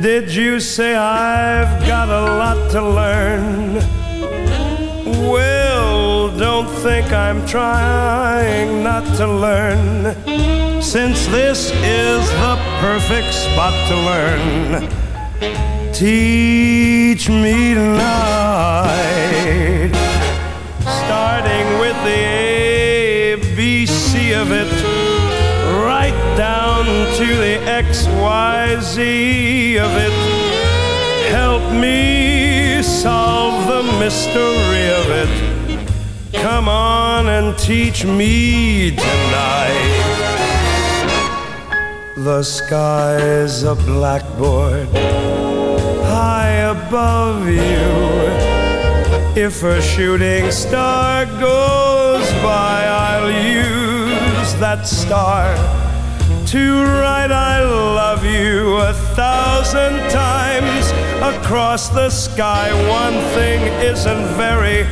Did you say I've got a lot to learn? Well, don't think I'm trying not to learn, since this is the perfect spot to learn. Teach me tonight, starting with the ABC of it down to the XYZ of it. Help me solve the mystery of it. Come on and teach me tonight. The sky's a blackboard high above you. If a shooting star goes by, I'll use that star to write I love you a thousand times across the sky. One thing isn't very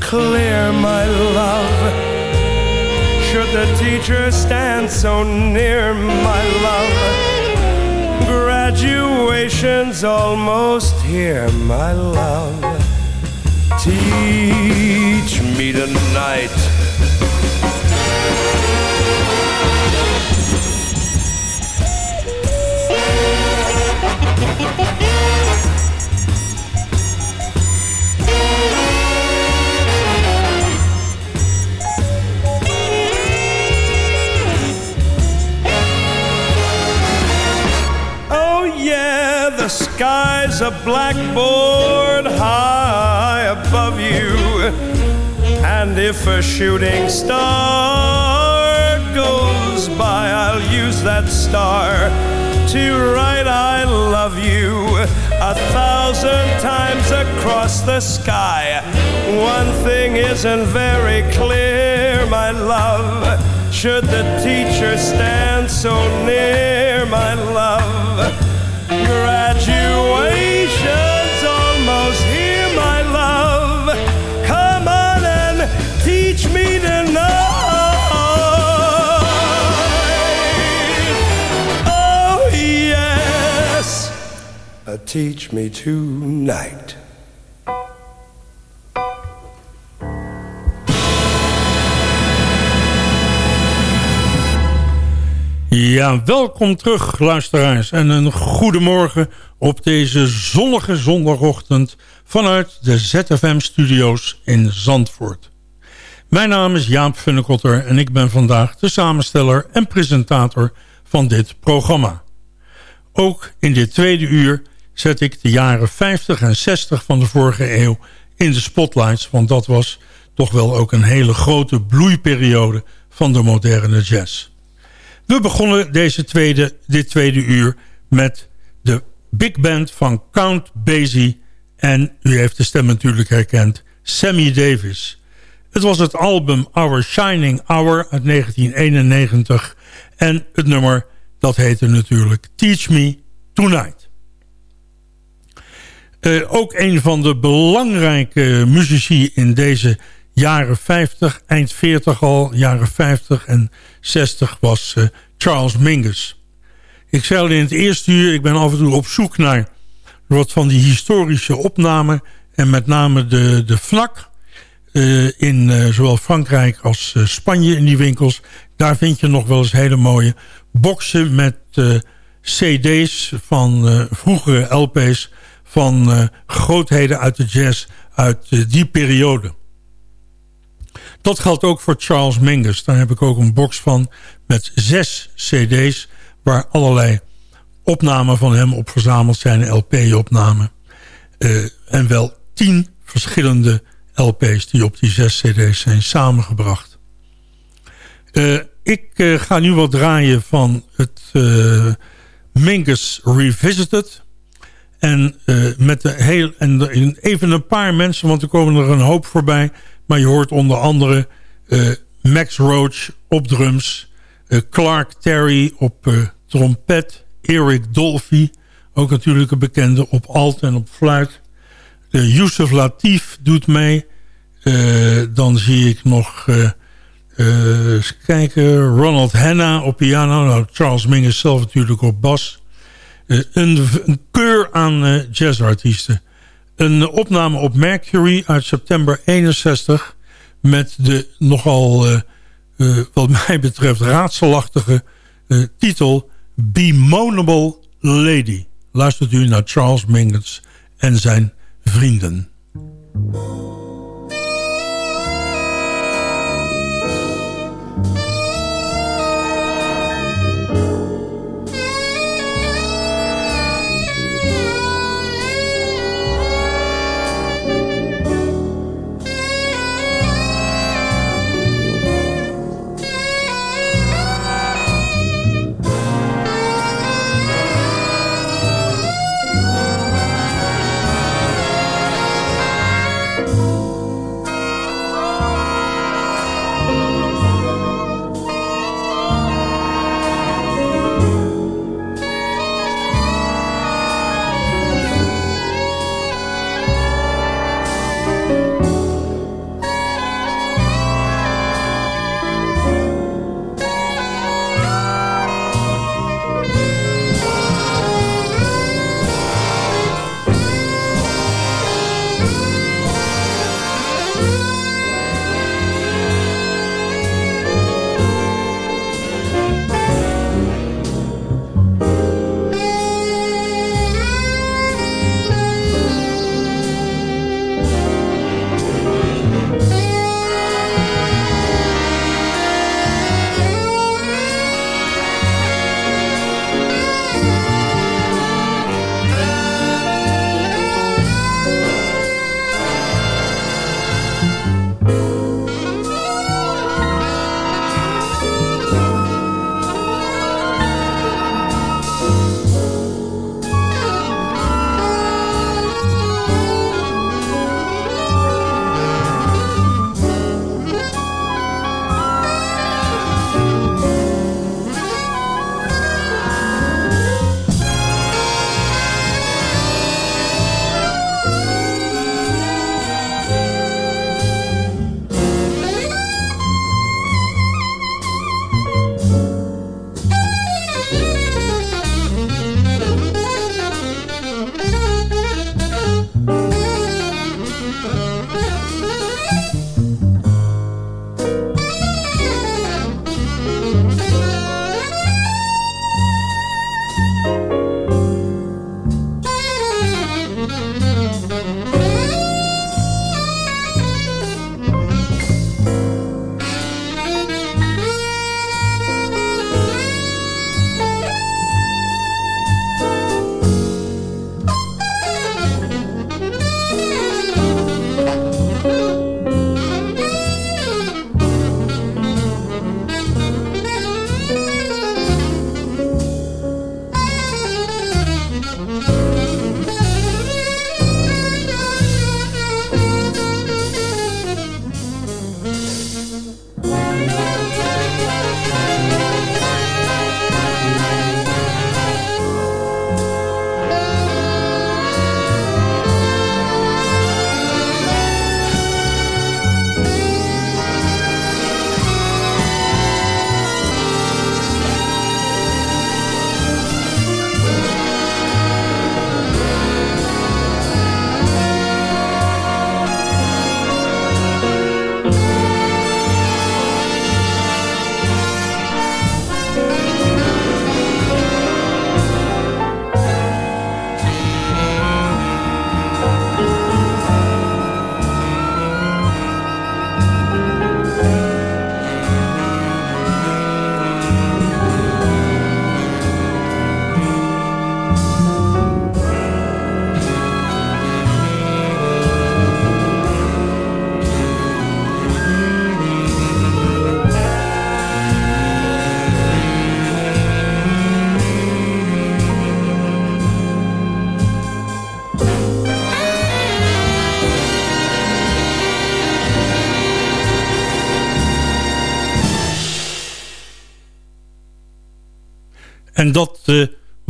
clear, my love. Should the teacher stand so near, my love? Graduation's almost here, my love. Teach me tonight Oh, sky's a blackboard high above you. And if a shooting star goes by, I'll use that star to write I love you a thousand times across the sky. One thing isn't very clear, my love. Should the teacher stand so near, my love? Graduation's teach me tonight. Ja, welkom terug luisteraars en een goedemorgen op deze zonnige zondagochtend vanuit de ZFM-studio's in Zandvoort. Mijn naam is Jaap Funnekotter en ik ben vandaag de samensteller en presentator van dit programma. Ook in dit tweede uur zet ik de jaren 50 en 60 van de vorige eeuw in de spotlights, want dat was toch wel ook een hele grote bloeiperiode van de moderne jazz. We begonnen deze tweede, dit tweede uur met de big band van Count Basie... en u heeft de stem natuurlijk herkend, Sammy Davis. Het was het album Our Shining Hour uit 1991... en het nummer dat heette natuurlijk Teach Me Tonight. Uh, ook een van de belangrijke muzici in deze jaren 50, eind 40 al, jaren 50 en 60 was uh, Charles Mingus. Ik zei al in het eerste uur, ik ben af en toe op zoek naar wat van die historische opnamen. En met name de, de vlak uh, in zowel Frankrijk als Spanje in die winkels. Daar vind je nog wel eens hele mooie boxen met cd's van vroegere LP's van grootheden uit de jazz uit die periode. Dat geldt ook voor Charles Mingus. Daar heb ik ook een box van met zes cd's... waar allerlei opnamen van hem op verzameld zijn, LP-opnamen. Uh, en wel tien verschillende LP's die op die zes cd's zijn samengebracht. Ik ga nu wat draaien van het Mingus Revisited. En, met de heel, en even een paar mensen, want er komen er een hoop voorbij. Maar je hoort onder andere Max Roach op drums. Clark Terry op trompet. Eric Dolphy, ook natuurlijk een bekende op alt en op fluit. Yusuf Latif doet mee. Dan zie ik nog... Eens kijken. Ronald Hanna op piano. Nou, Charles Mingus zelf natuurlijk op bas. Een, een, keur aan jazzartiesten. Een opname op Mercury uit september 61... met de nogal, wat mij betreft, raadselachtige titel... Bemoanable Lady. Luistert u naar Charles Mingus en zijn vrienden.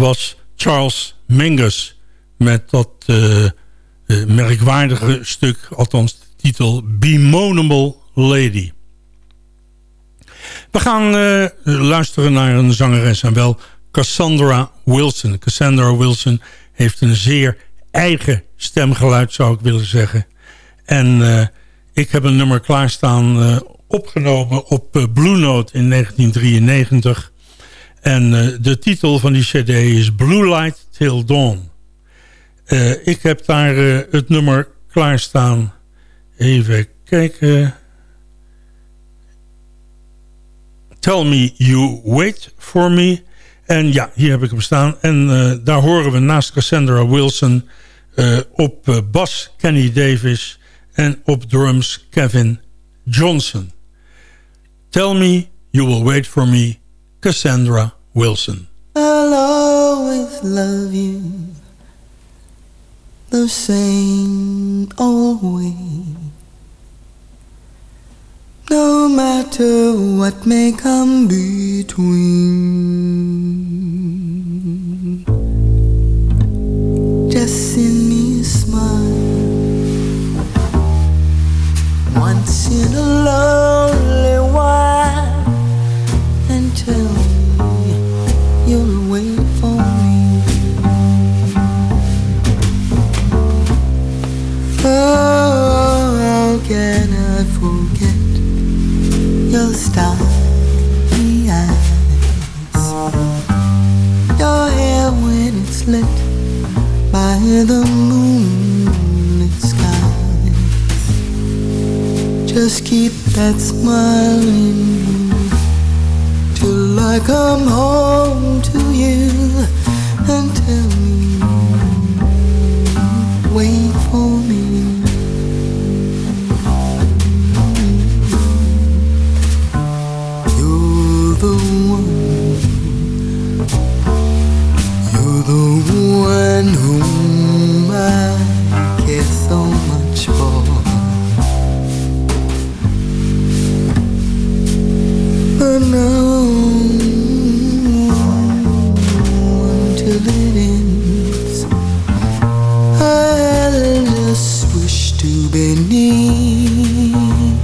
Was Charles Mingus met dat merkwaardige stuk, althans de titel Bemoanable Lady. We gaan luisteren naar een zangeres en wel Cassandra Wilson. Cassandra Wilson heeft een zeer eigen stemgeluid, zou ik willen zeggen. En ik heb een nummer klaarstaan opgenomen op Blue Note in 1993. En de titel van die cd is Blue Light Till Dawn. ik heb daar het nummer klaarstaan. Even kijken. Tell me you wait for me. En ja, hier heb ik hem staan. En daar horen we naast Cassandra Wilson... Op bas Kenny Davis... en op drums Kevin Johnson. Tell me you will wait for me... Cassandra Wilson. I'll always love you The same old way No matter what may come between, just send me a smile. Once in a lonely can I forget? your starry eyes, your hair when it's lit by the moonlit skies. Just keep that smile in you till I come home to you and tell me, one whom I care so much for. But now, until it ends, I just wish to be near,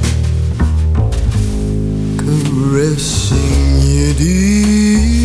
caressing you dear.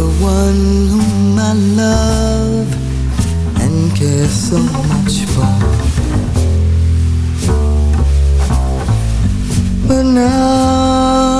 The one whom I love and care so much for. But now,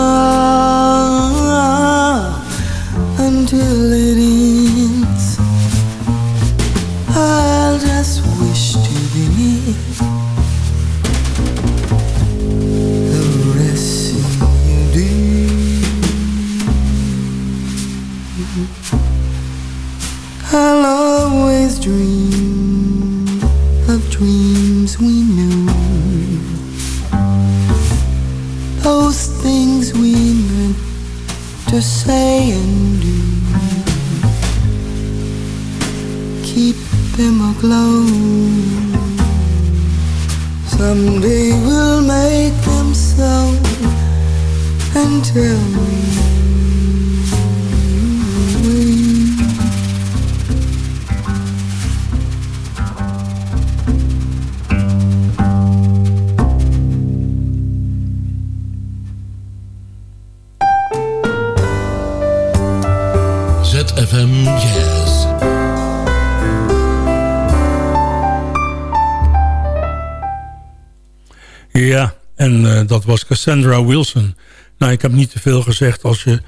Cassandra Wilson. Nou, ik heb niet te veel gezegd als je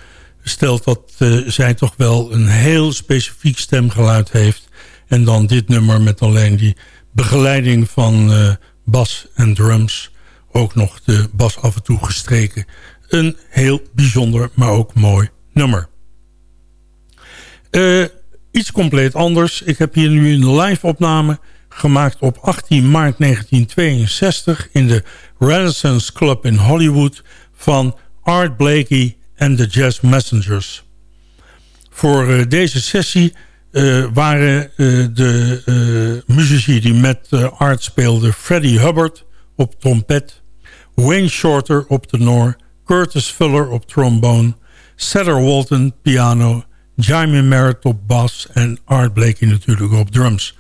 stelt dat uh, zij toch wel een heel specifiek stemgeluid heeft. En dan dit nummer met alleen die begeleiding van uh, bas en drums. Ook nog de bas af en toe gestreken. Een heel bijzonder, maar ook mooi nummer. Uh, iets compleet anders. Ik heb hier nu een live opname gemaakt op 18 maart 1962... in de Renaissance Club in Hollywood van Art Blakey en de Jazz Messengers. Voor uh, deze sessie uh, waren de muzici die met Art speelden... Freddie Hubbard op trompet, Wayne Shorter op tenor... Curtis Fuller op trombone, Cedar Walton piano... Jaime Merritt op bas en Art Blakey natuurlijk op drums.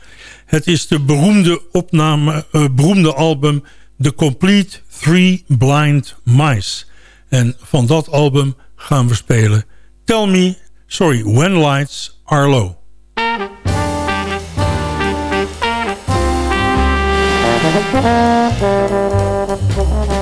Het is de beroemde, opname, uh, beroemde album The Complete Three Blind Mice. En van dat album gaan we spelen Tell Me, sorry, When Lights Are Low.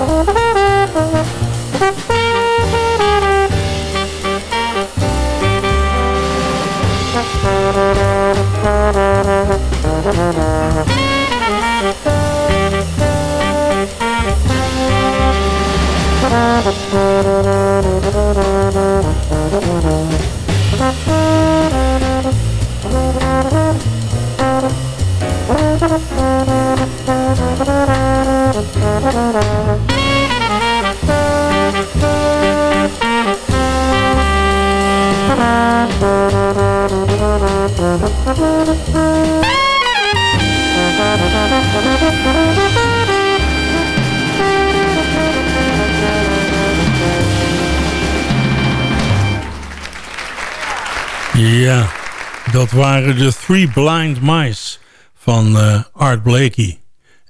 Blind Mice van eh, Art Blakey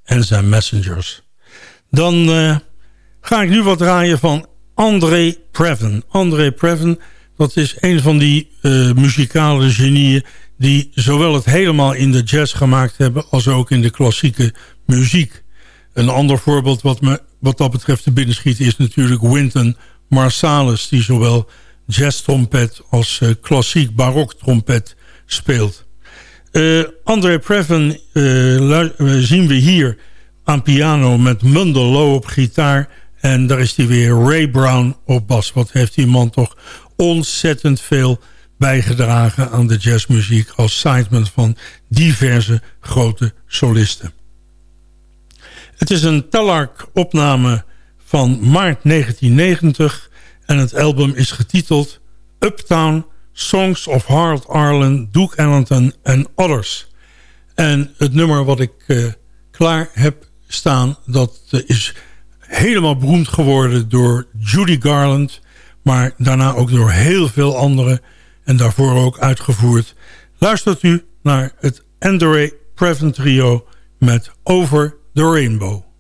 en zijn Messengers. Dan uh, ga ik nu wat draaien van André Previn. André Previn, dat is een van die uh, muzikale genieën... die zowel het helemaal in de jazz gemaakt hebben... als ook in de klassieke muziek. Een ander voorbeeld wat me wat dat betreft te binnenschiet... is natuurlijk Wynton Marsalis... die zowel jazz-trompet als uh, klassiek barok trompet speelt. Uh, André Previn uh, zien we hier aan piano met Mundell Low op gitaar. En daar is hij weer Ray Brown op bas. Wat heeft die man toch ontzettend veel bijgedragen aan de jazzmuziek... als sideman van diverse grote solisten. Het is een Talark-opname van maart 1990... en het album is getiteld Uptown Songs of Harold Arlen, Duke Ellington en Others. En het nummer wat ik uh, klaar heb staan... dat uh, is helemaal beroemd geworden door Judy Garland... maar daarna ook door heel veel anderen... en daarvoor ook uitgevoerd. Luistert u naar het Andre Previn Trio met Over the Rainbow.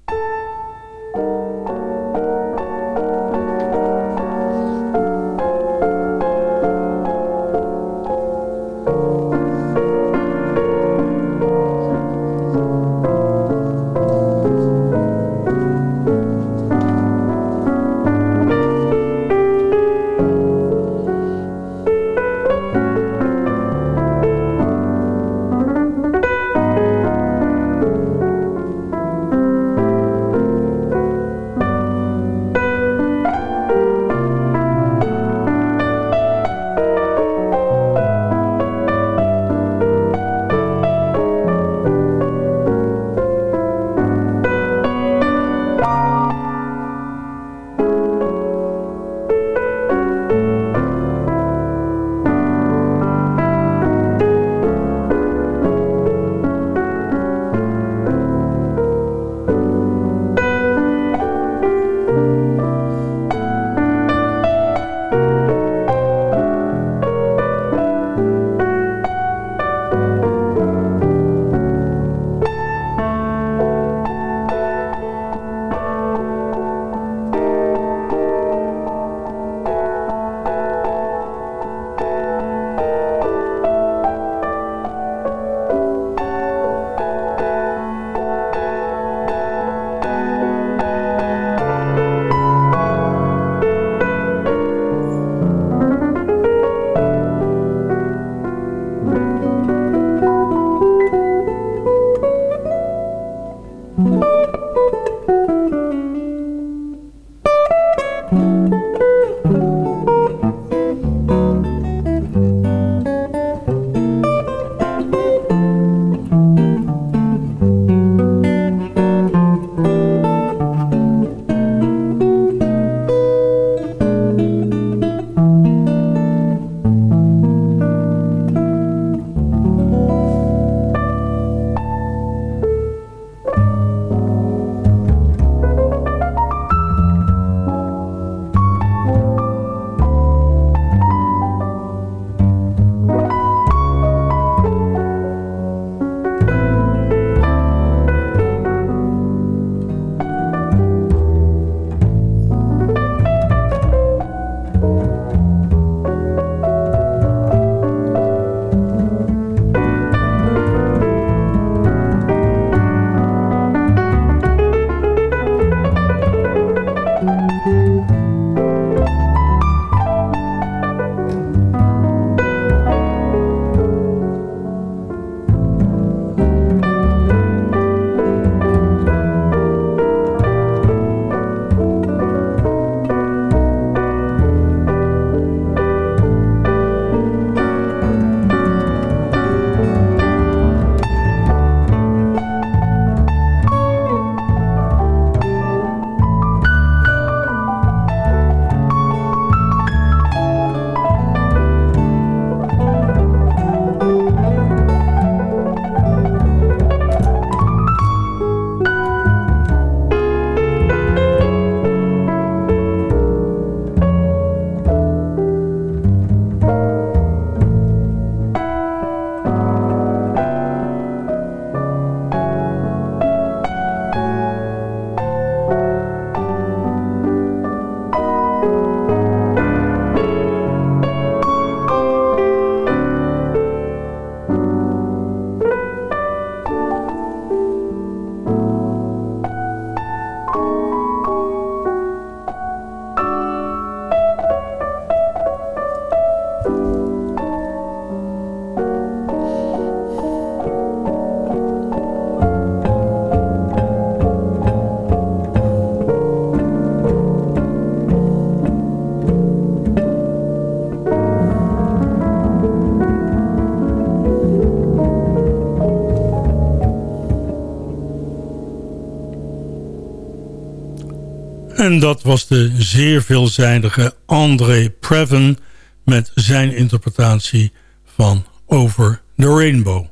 En dat was de zeer veelzijdige André Previn... met zijn interpretatie van Over the Rainbow. Uh,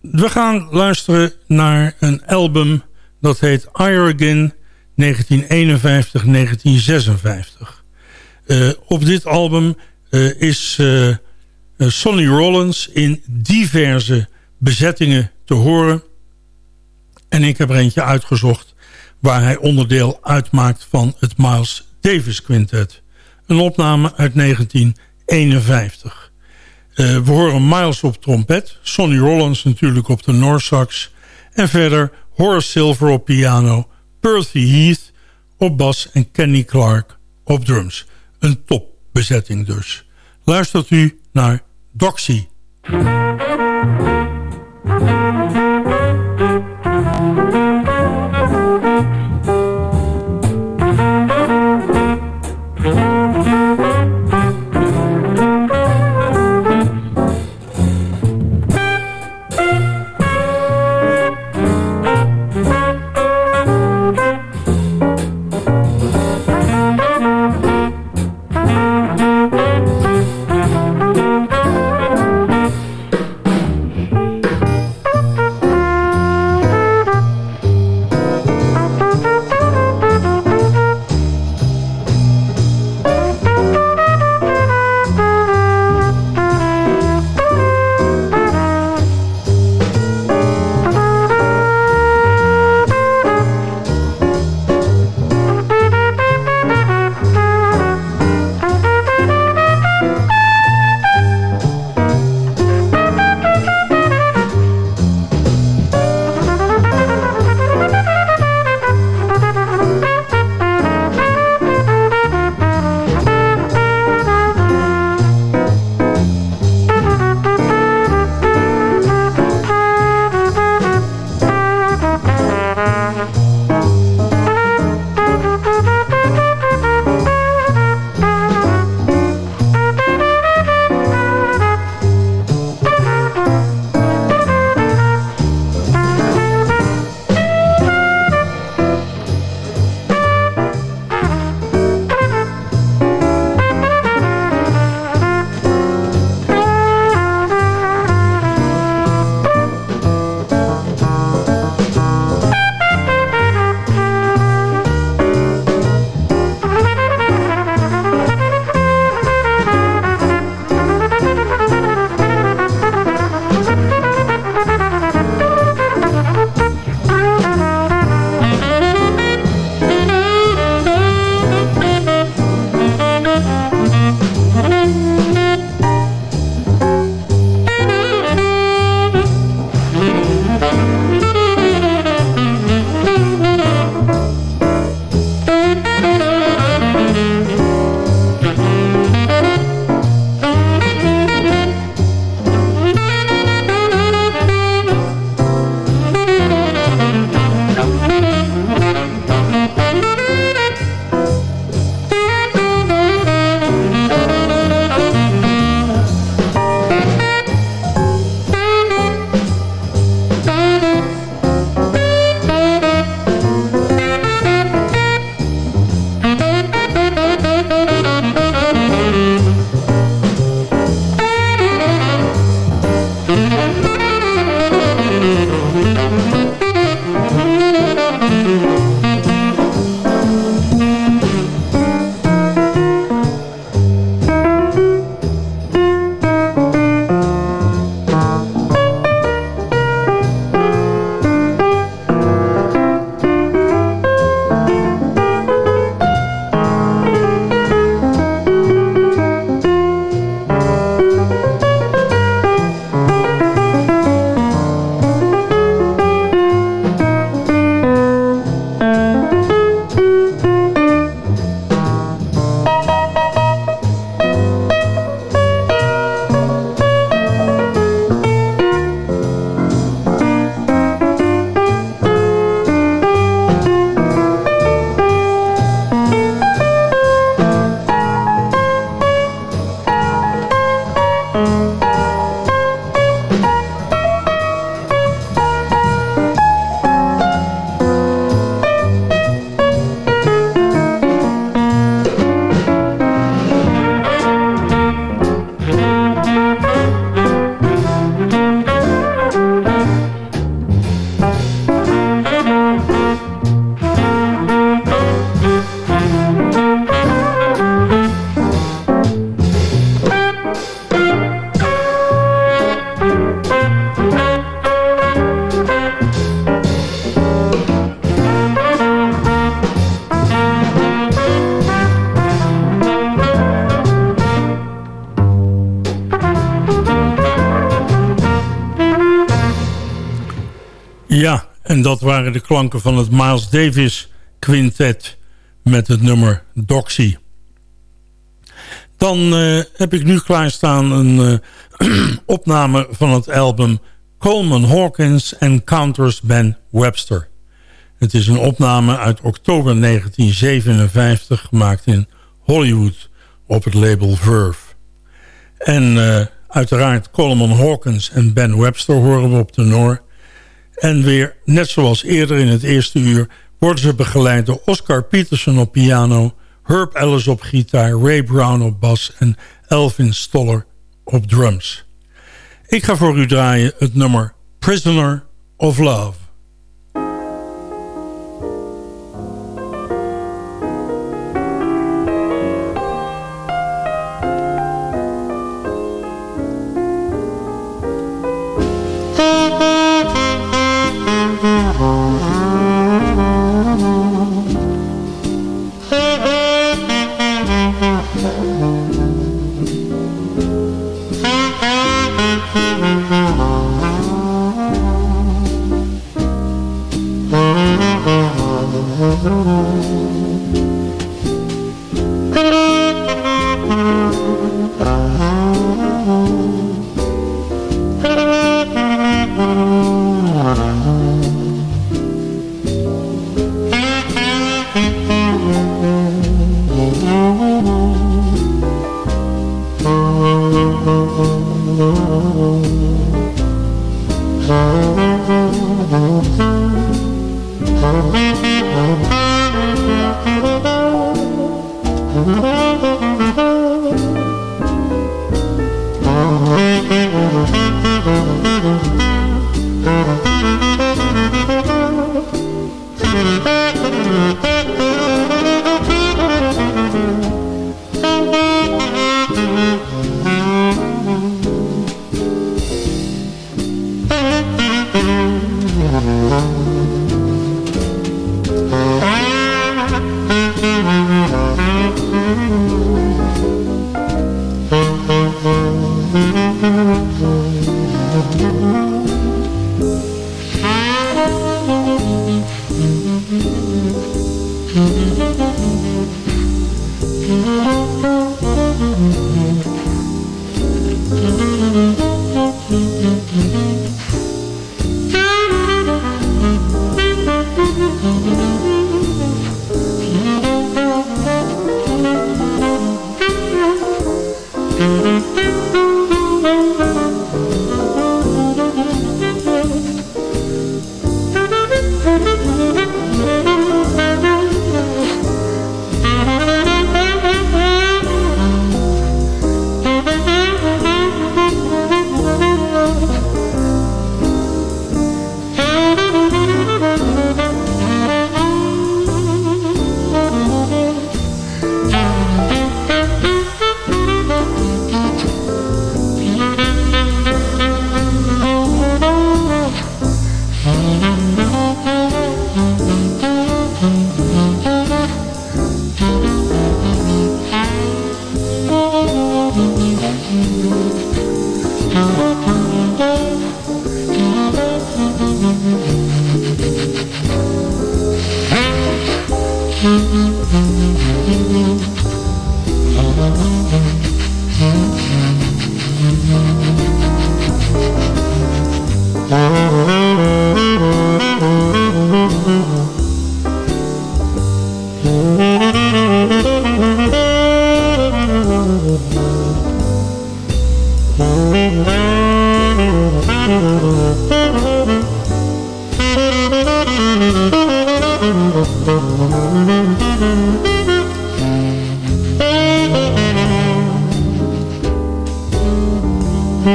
we gaan luisteren naar een album dat heet Ire Again 1951-1956. Uh, op dit album uh, is Sonny Rollins in diverse bezettingen te horen. En ik heb er eentje uitgezocht waar hij onderdeel uitmaakt van het Miles Davis Quintet. Een opname uit 1951. we horen Miles op trompet, Sonny Rollins natuurlijk op de Noorsax... en verder Horace Silver op piano, Percy Heath op bas en Kenny Clark op drums. Een topbezetting dus. Luistert u naar Doxy. Waren de klanken van het Miles Davis Quintet met het nummer Doxy. Dan uh, heb ik nu klaarstaan een uh, opname van het album Coleman Hawkins Encounters Ben Webster. Het is een opname uit oktober 1957 gemaakt in Hollywood op het label Verve. En uh, uiteraard Coleman Hawkins en Ben Webster horen we op de Noor. En weer, net zoals eerder in het eerste uur... worden ze begeleid door Oscar Peterson op piano... Herb Ellis op gitaar, Ray Brown op bas... en Elvin Stoller op drums. Ik ga voor u draaien het nummer Prisoner of Love. Mm-hmm.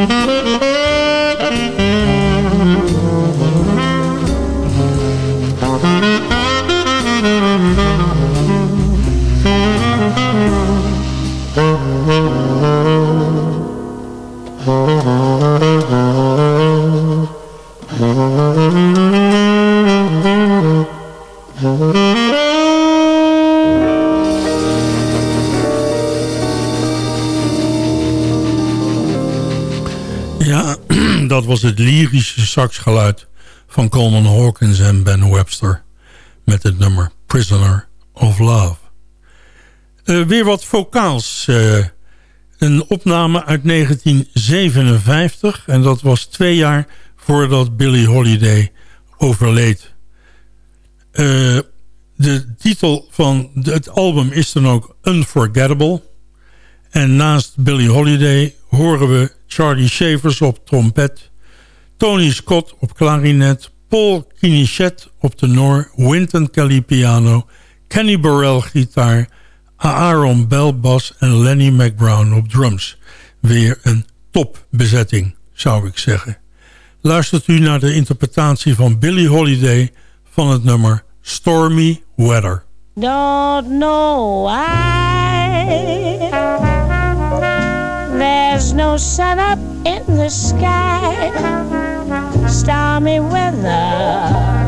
Mm-hmm. Saxgeluid van Coleman Hawkins en Ben Webster met het nummer Prisoner of Love. Uh, weer wat vocaals. Uh, een opname uit 1957 en dat was twee jaar voordat Billie Holiday overleed. Uh, de titel van het album is dan ook Unforgettable. En naast Billie Holiday horen we Charlie Shavers op trompet... Tony Scott op klarinet... Paul Kinichet op tenor... Wynton Kelly piano... Kenny Burrell gitaar... Aaron Bell bas en Lenny McBrown op drums. Weer een topbezetting, zou ik zeggen. Luistert u naar de interpretatie van Billie Holiday... van het nummer Stormy Weather. Don't know why There's no sun up in the sky Stormy weather.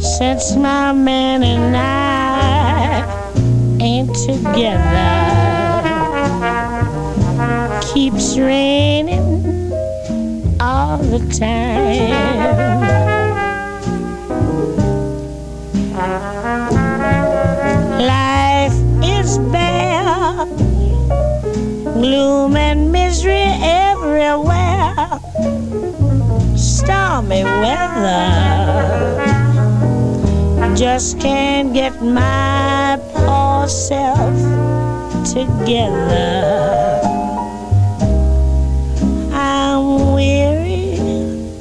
Since my man and I ain't together. Keeps raining all the time. Life is bare, gloom stormy weather. Just can't get my poor self together. I'm weary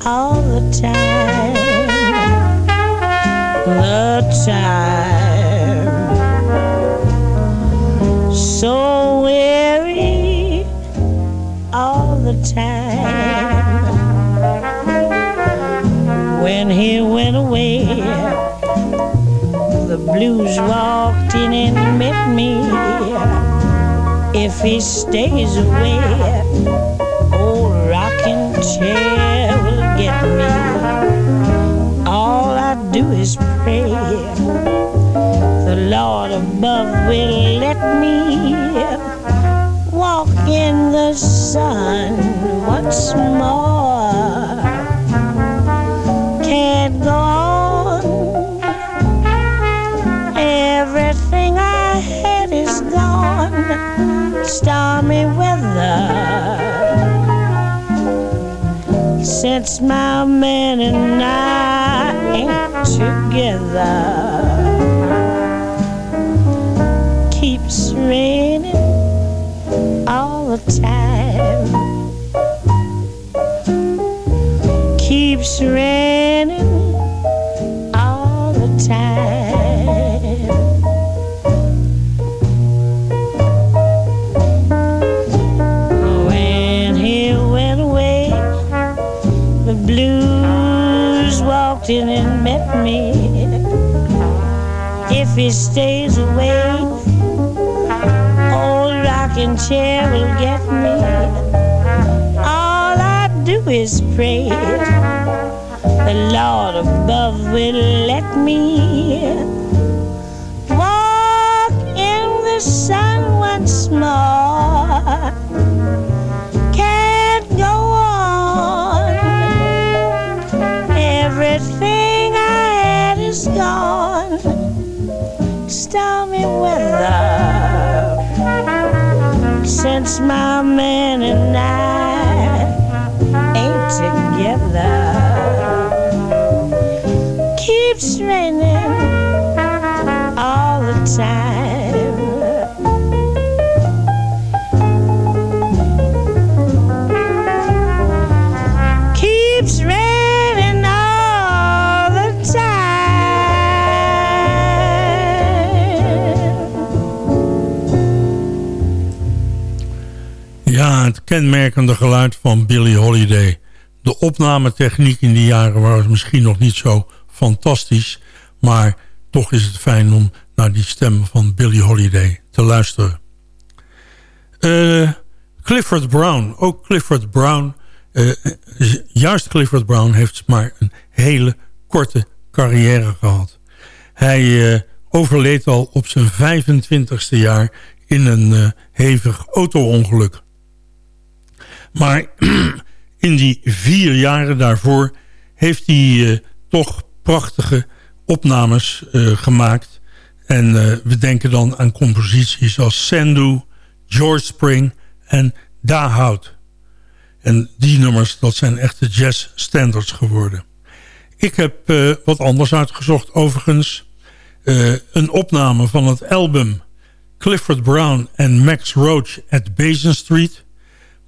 all the time. The time so blues walked in and met me. If he stays away, old rocking chair will get me. All I do is pray the Lord above will let me walk in the sun once more. Stormy weather. Since my man and I ain't together. Keeps raining all the time. Keeps raining and met me. If he stays away, old rocking chair will get me. All I do is pray. The Lord above will let me walk in the sun once more. Stormy weather since my man and I kenmerkende geluid van Billie Holiday. De opnametechniek in die jaren was misschien nog niet zo fantastisch... maar toch is het fijn om naar die stem van Billie Holiday te luisteren. Uh, Clifford Brown, ook Clifford Brown... Uh, juist Clifford Brown heeft maar een hele korte carrière gehad. Hij uh, overleed al op zijn 25ste jaar in een hevig auto-ongeluk. Maar in die vier jaren daarvoor heeft hij eh, toch prachtige opnames eh, gemaakt. En we denken dan aan composities als Sandu, George Spring en Dahout. En die nummers, dat zijn echte jazz standards geworden. Ik heb wat anders uitgezocht overigens. een opname van het album Clifford Brown en Max Roach at Basin Street...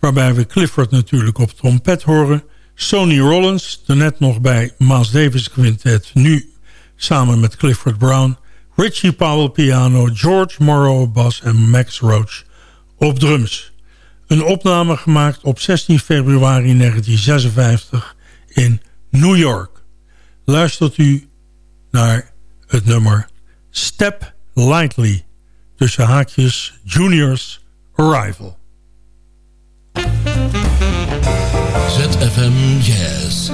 waarbij we Clifford natuurlijk op trompet horen... Sonny Rollins, net nog bij Miles Davis Quintet... nu samen met Clifford Brown... Richie Powell piano, George Morrow bas en Max Roach op drums. Een opname gemaakt op 16 februari 1956 in New York. Luistert u naar het nummer Step Lightly tussen haakjes Juniors Arrival. ZFM Jazz.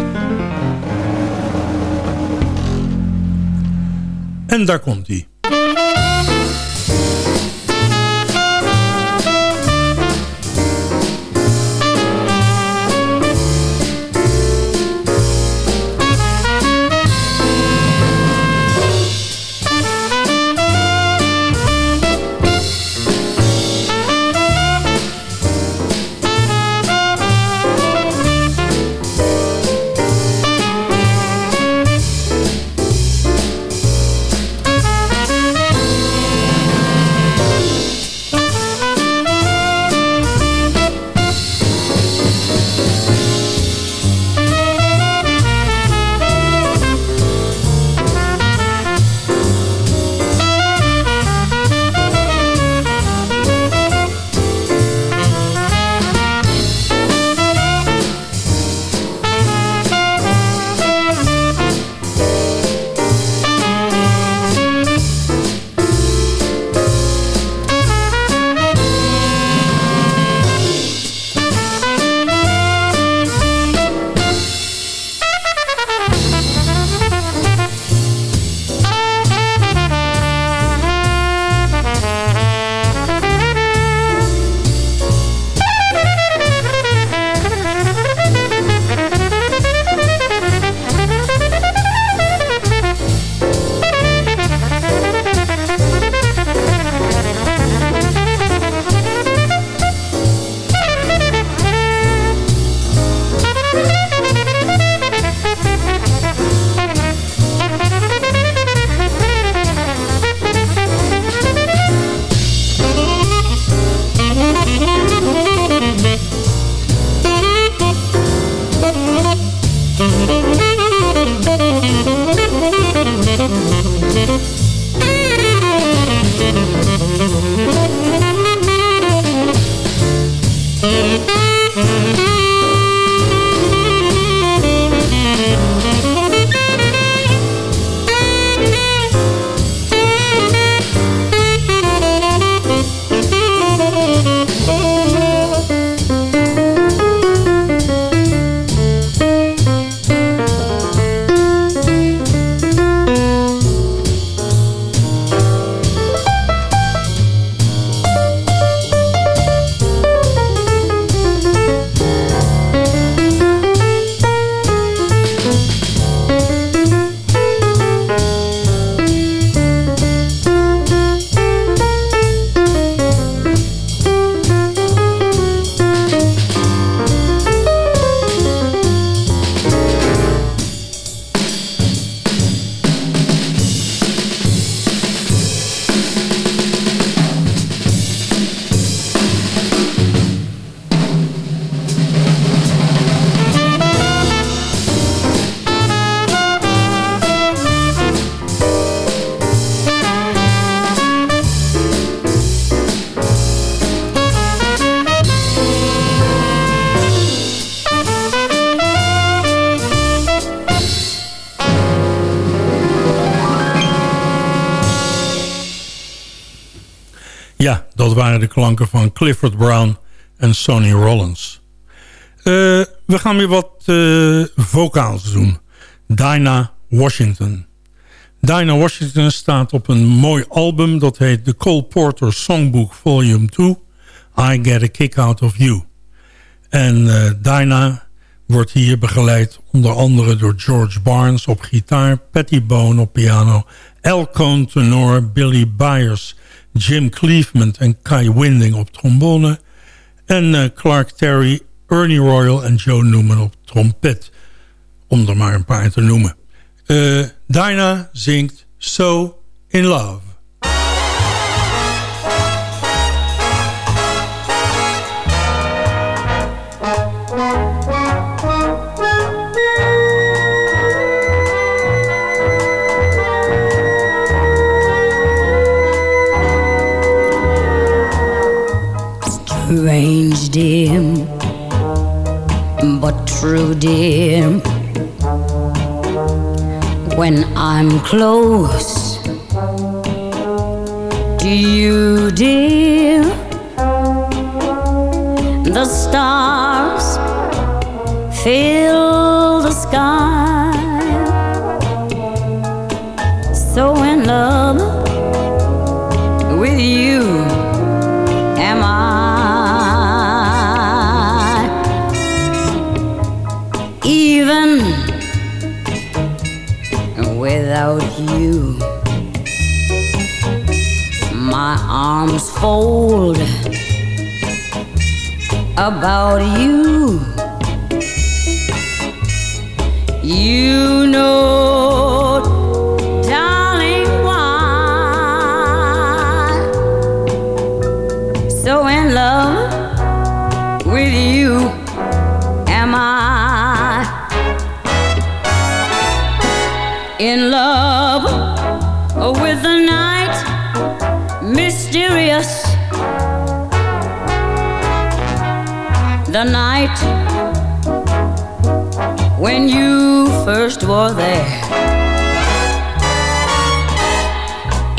En daar komt hij. De klanken van Clifford Brown en Sonny Rollins. Uh, we gaan weer wat uh, vocaals doen. Dinah Washington. Dinah Washington staat op een mooi album... dat heet The Cole Porter Songbook Volume 2... I Get a Kick Out of You. En uh, Dinah wordt hier begeleid onder andere door George Barnes op gitaar... Patty Bone op piano, Al Cohn tenor, Billy Byers... Jim Cleveland en Kai Winding op trombone... en uh, Clark Terry, Ernie Royal en Joe Newman op trompet. Om er maar een paar te noemen. Uh, Dinah zingt So In Love. Strange, dim, but true, dear. When I'm close to you, dear, the stars fill the sky. So in love arms fold about you. You know,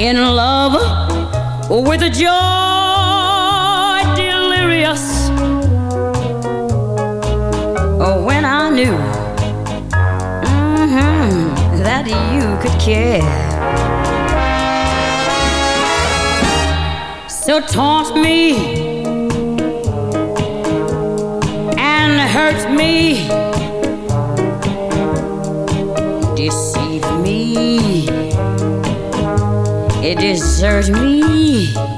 In love with a joy delirious. When I knew mhm, that you could care. So taunt me and hurt me, it deserves me.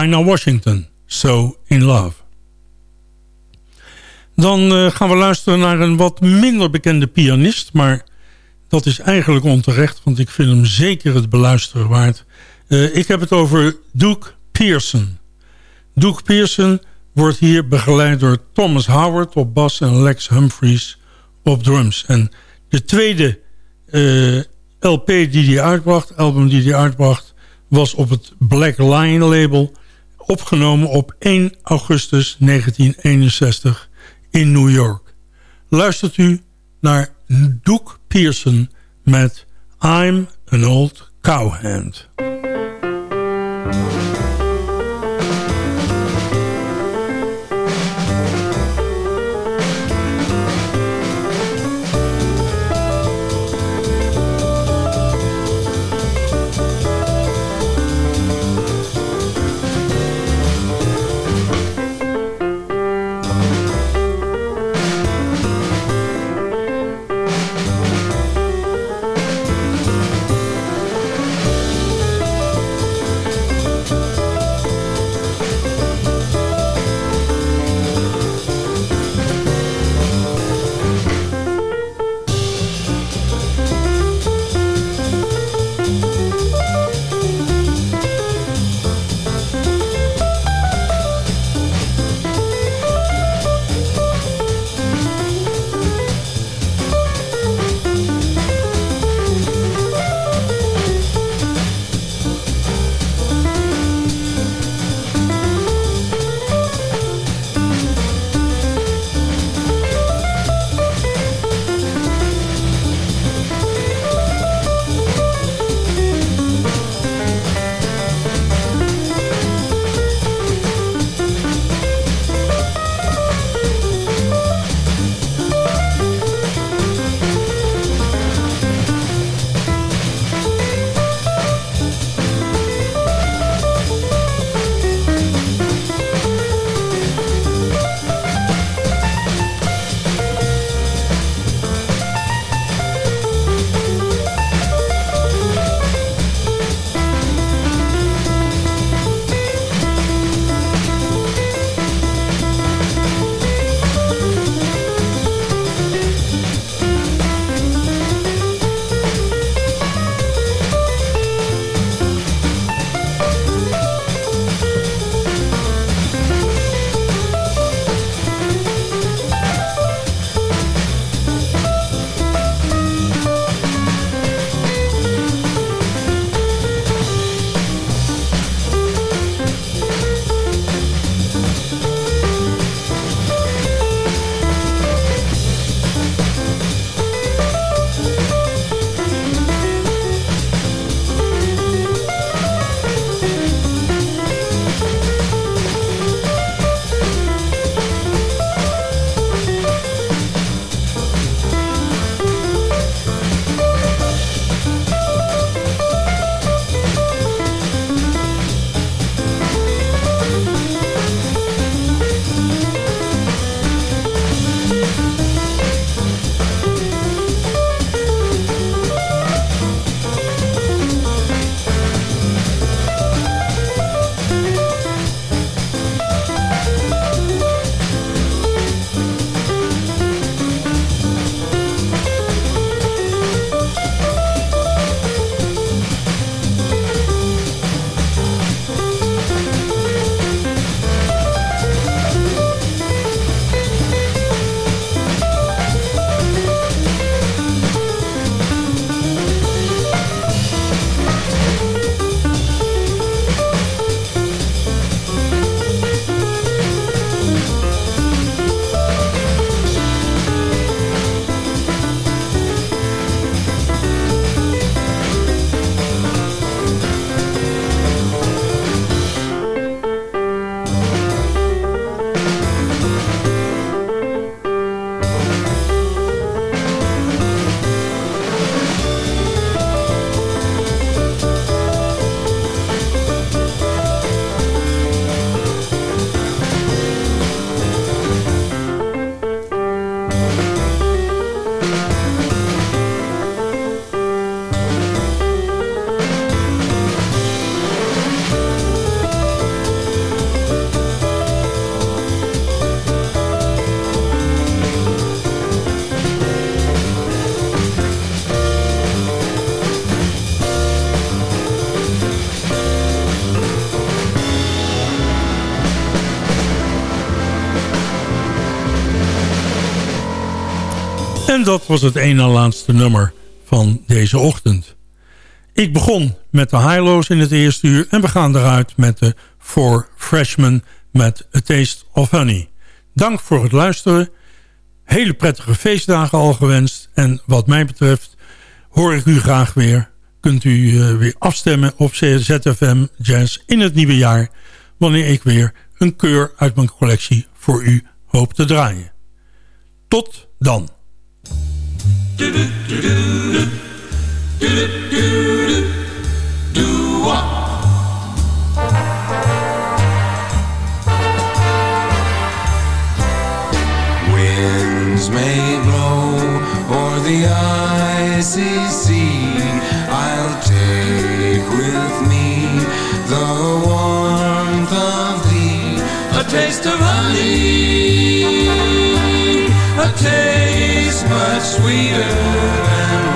Dinah Washington, So in Love. Dan eh, gaan we luisteren naar een wat minder bekende pianist... maar dat is eigenlijk onterecht, want ik vind hem zeker het beluisteren waard. Eh, ik heb het over Duke Pearson. Duke Pearson wordt hier begeleid door Thomas Howard op bas en Lex Humphries op drums. En de tweede eh, LP die hij uitbracht, album die hij uitbracht... was op het Black Lion label opgenomen op 1 augustus 1961 in New York. Luistert u naar Duke Pearson met I'm an Old Cowhand. En dat was het ene laatste nummer van deze ochtend. Ik begon met de high-lows in het eerste uur... en we gaan eruit met de Four Freshmen met A Taste of Honey. Dank voor het luisteren. Hele prettige feestdagen al gewenst. En wat mij betreft hoor ik u graag weer. Kunt u uh, weer afstemmen op ZFM Jazz in het nieuwe jaar... wanneer ik weer een keur uit mijn collectie voor u hoop te draaien. Tot dan. Taste of honey, a taste much sweeter than